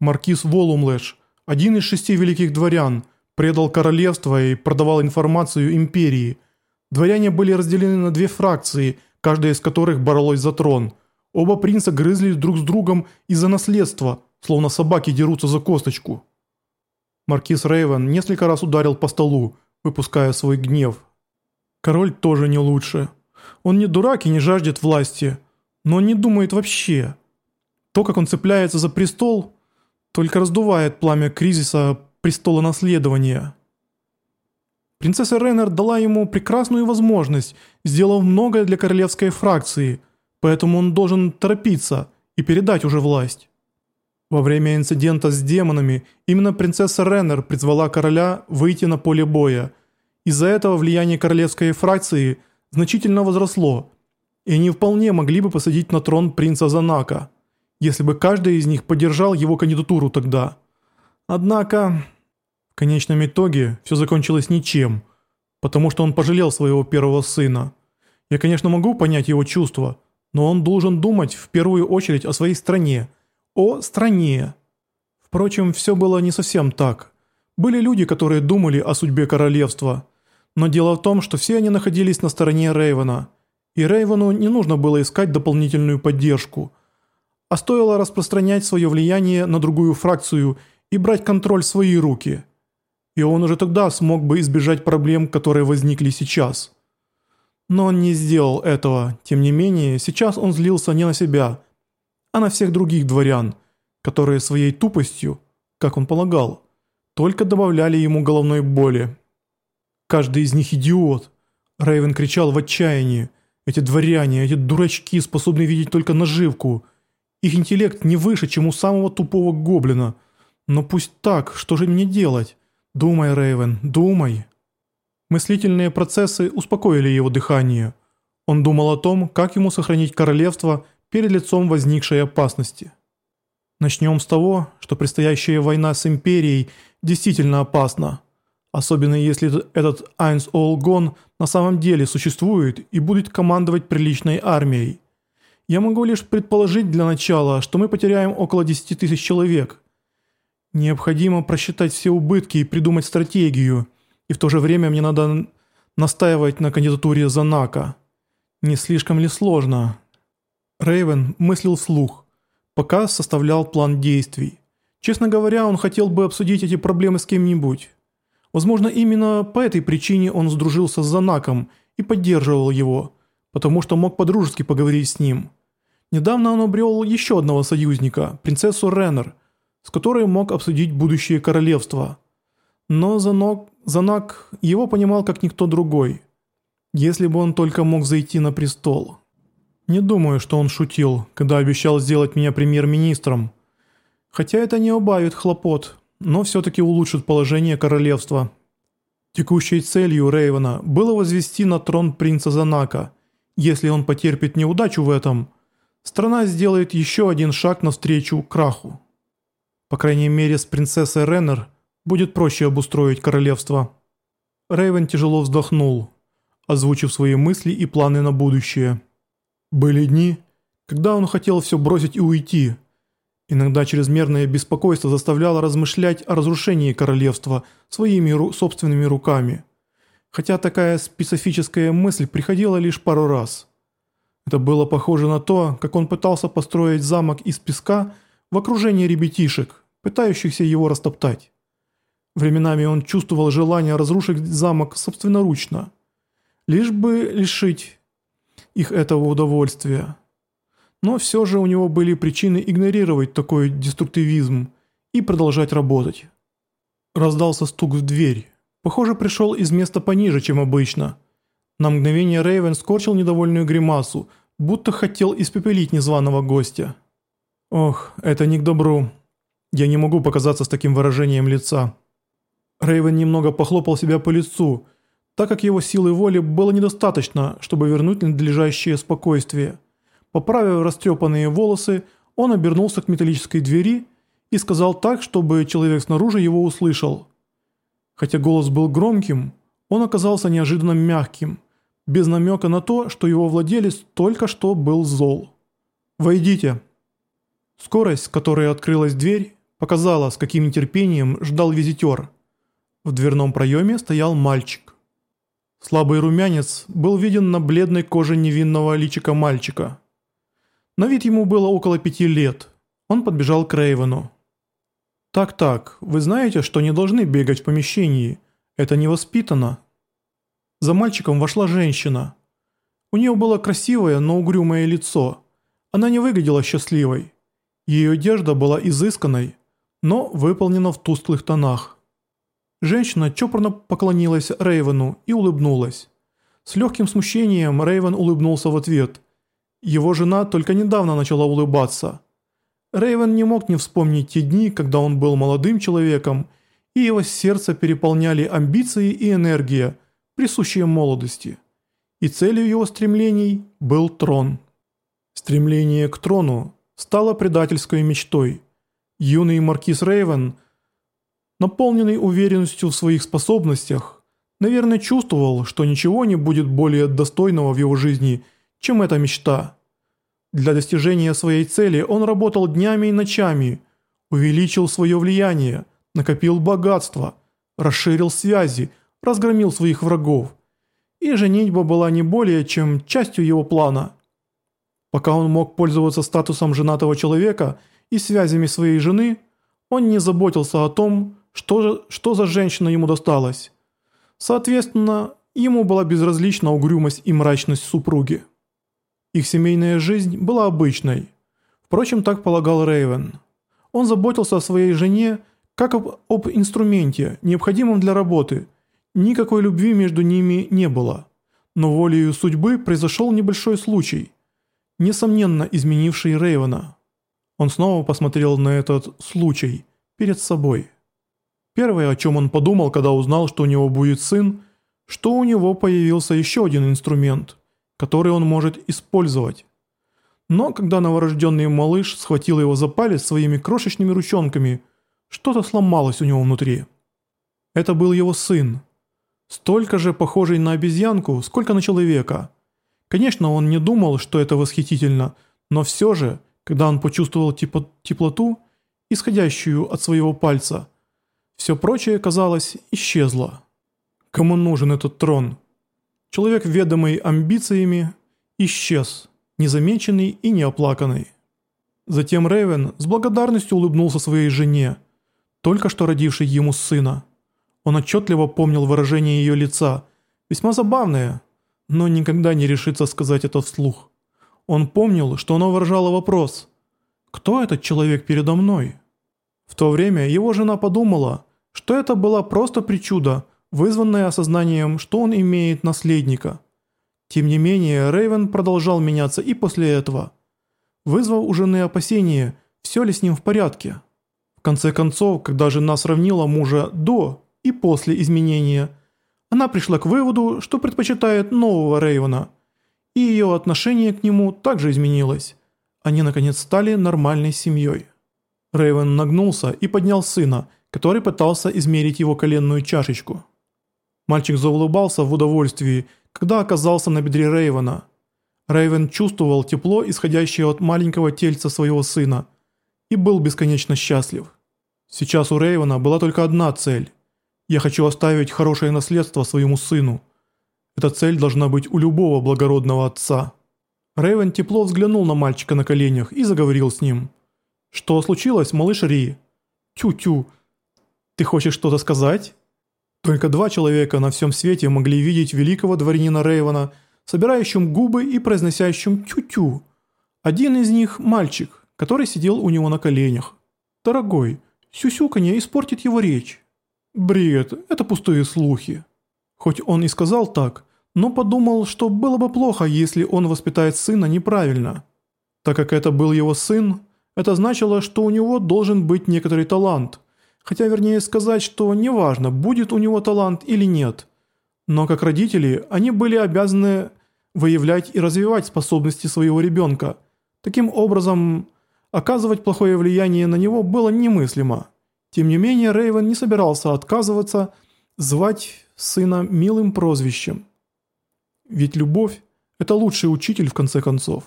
Маркиз Волумлэш, один из шести великих дворян, предал королевство и продавал информацию империи. Дворяне были разделены на две фракции, каждая из которых боролась за трон. Оба принца грызли друг с другом из-за наследства, словно собаки дерутся за косточку. Маркиз Рейвен несколько раз ударил по столу, выпуская свой гнев. Король тоже не лучше. Он не дурак и не жаждет власти, но он не думает вообще. То, как он цепляется за престол, только раздувает пламя кризиса престола наследования. Принцесса Реннер дала ему прекрасную возможность, сделав многое для королевской фракции, поэтому он должен торопиться и передать уже власть. Во время инцидента с демонами именно принцесса Реннер призвала короля выйти на поле боя. Из-за этого влияние королевской фракции значительно возросло, и они вполне могли бы посадить на трон принца Занака, если бы каждый из них поддержал его кандидатуру тогда. Однако, в конечном итоге все закончилось ничем, потому что он пожалел своего первого сына. Я, конечно, могу понять его чувства, но он должен думать в первую очередь о своей стране – о стране. Впрочем, все было не совсем так. Были люди, которые думали о судьбе королевства. Но дело в том, что все они находились на стороне Рейвена. И Рейвену не нужно было искать дополнительную поддержку. А стоило распространять свое влияние на другую фракцию и брать контроль в свои руки. И он уже тогда смог бы избежать проблем, которые возникли сейчас. Но он не сделал этого. Тем не менее, сейчас он злился не на себя, а на всех других дворян, которые своей тупостью, как он полагал, только добавляли ему головной боли. Каждый из них идиот. Рейвен кричал в отчаянии. Эти дворяне, эти дурачки способны видеть только наживку. Их интеллект не выше, чем у самого тупого гоблина. Но пусть так, что же мне делать? Думай, Рейвен, думай. Мыслительные процессы успокоили его дыхание. Он думал о том, как ему сохранить королевство перед лицом возникшей опасности. Начнем с того, что предстоящая война с Империей действительно опасна, особенно если этот Айнс Олгон на самом деле существует и будет командовать приличной армией. Я могу лишь предположить для начала, что мы потеряем около 10 тысяч человек. Необходимо просчитать все убытки и придумать стратегию, и в то же время мне надо настаивать на кандидатуре Занака. Не слишком ли сложно?» Рейвен мыслил вслух, пока составлял план действий. Честно говоря, он хотел бы обсудить эти проблемы с кем-нибудь. Возможно, именно по этой причине он сдружился с Занаком и поддерживал его, потому что мог подружески поговорить с ним. Недавно он обрел еще одного союзника, принцессу Реннер, с которой мог обсудить будущее королевство. Но Занок, Занак его понимал как никто другой, если бы он только мог зайти на престол. Не думаю, что он шутил, когда обещал сделать меня премьер-министром. Хотя это не убавит хлопот, но все-таки улучшит положение королевства. Текущей целью Рейвена было возвести на трон принца Занака. Если он потерпит неудачу в этом, страна сделает еще один шаг навстречу краху. По крайней мере, с принцессой Реннер будет проще обустроить королевство. Рейвен тяжело вздохнул, озвучив свои мысли и планы на будущее. Были дни, когда он хотел все бросить и уйти. Иногда чрезмерное беспокойство заставляло размышлять о разрушении королевства своими ру собственными руками. Хотя такая специфическая мысль приходила лишь пару раз. Это было похоже на то, как он пытался построить замок из песка в окружении ребятишек, пытающихся его растоптать. Временами он чувствовал желание разрушить замок собственноручно, лишь бы лишить их этого удовольствия. Но все же у него были причины игнорировать такой деструктивизм и продолжать работать. Раздался стук в дверь. Похоже, пришел из места пониже, чем обычно. На мгновение Рейвен скорчил недовольную гримасу, будто хотел испепелить незваного гостя. «Ох, это не к добру. Я не могу показаться с таким выражением лица». Рейвен немного похлопал себя по лицу, так как его силы воли было недостаточно, чтобы вернуть надлежащее спокойствие. Поправив растрепанные волосы, он обернулся к металлической двери и сказал так, чтобы человек снаружи его услышал. Хотя голос был громким, он оказался неожиданно мягким, без намека на то, что его владелец только что был зол. «Войдите». Скорость, с которой открылась дверь, показала, с каким нетерпением ждал визитер. В дверном проеме стоял мальчик. Слабый румянец был виден на бледной коже невинного личика мальчика. На вид ему было около пяти лет. Он подбежал к Рейвену. «Так-так, вы знаете, что не должны бегать в помещении. Это невоспитанно». За мальчиком вошла женщина. У нее было красивое, но угрюмое лицо. Она не выглядела счастливой. Ее одежда была изысканной, но выполнена в тусклых тонах. Женщина чопорно поклонилась Рейвену и улыбнулась. С легким смущением Рейвен улыбнулся в ответ. Его жена только недавно начала улыбаться. Рейвен не мог не вспомнить те дни, когда он был молодым человеком, и его сердце переполняли амбиции и энергия, присущие молодости. И целью его стремлений был трон. Стремление к трону стало предательской мечтой. Юный маркиз Рейвен, наполненный уверенностью в своих способностях, наверное чувствовал, что ничего не будет более достойного в его жизни, чем эта мечта – для достижения своей цели он работал днями и ночами, увеличил свое влияние, накопил богатство, расширил связи, разгромил своих врагов. И женитьба была не более чем частью его плана. Пока он мог пользоваться статусом женатого человека и связями своей жены, он не заботился о том, что, же, что за женщина ему досталась. Соответственно, ему была безразлична угрюмость и мрачность супруги. Их семейная жизнь была обычной. Впрочем, так полагал Рейвен. Он заботился о своей жене как об, об инструменте, необходимом для работы. Никакой любви между ними не было. Но волею судьбы произошел небольшой случай, несомненно изменивший Рейвена. Он снова посмотрел на этот случай перед собой. Первое, о чем он подумал, когда узнал, что у него будет сын, что у него появился еще один инструмент – который он может использовать. Но когда новорожденный малыш схватил его за палец своими крошечными ручонками, что-то сломалось у него внутри. Это был его сын. Столько же похожий на обезьянку, сколько на человека. Конечно, он не думал, что это восхитительно, но все же, когда он почувствовал теплоту, исходящую от своего пальца, все прочее, казалось, исчезло. Кому нужен этот трон? Человек, ведомый амбициями, исчез, незамеченный и неоплаканный. Затем Рейвен с благодарностью улыбнулся своей жене, только что родившей ему сына. Он отчетливо помнил выражение ее лица, весьма забавное, но никогда не решится сказать это вслух. Он помнил, что оно выражало вопрос «Кто этот человек передо мной?». В то время его жена подумала, что это была просто причуда – вызванное осознанием, что он имеет наследника. Тем не менее, Рейвен продолжал меняться и после этого, вызвав у жены опасения, все ли с ним в порядке. В конце концов, когда жена сравнила мужа до и после изменения, она пришла к выводу, что предпочитает нового Рейвена, и ее отношение к нему также изменилось. Они наконец стали нормальной семьей. Рейвен нагнулся и поднял сына, который пытался измерить его коленную чашечку. Мальчик заулыбался в удовольствии, когда оказался на бедре Рейвена. Рейвен чувствовал тепло, исходящее от маленького тельца своего сына, и был бесконечно счастлив. Сейчас у Рейвена была только одна цель. «Я хочу оставить хорошее наследство своему сыну». Эта цель должна быть у любого благородного отца. Рейвен тепло взглянул на мальчика на коленях и заговорил с ним. «Что случилось, малыш Ри?» «Тю-тю, ты хочешь что-то сказать?» Только два человека на всем свете могли видеть великого дворянина Рейвана, собирающим губы и произносящим «тю-тю». Один из них – мальчик, который сидел у него на коленях. «Дорогой, сюсюканье испортит его речь». «Бред, это пустые слухи». Хоть он и сказал так, но подумал, что было бы плохо, если он воспитает сына неправильно. Так как это был его сын, это значило, что у него должен быть некоторый талант – Хотя вернее сказать, что неважно, будет у него талант или нет. Но как родители, они были обязаны выявлять и развивать способности своего ребенка. Таким образом, оказывать плохое влияние на него было немыслимо. Тем не менее, Рейвен не собирался отказываться звать сына милым прозвищем. Ведь любовь – это лучший учитель в конце концов.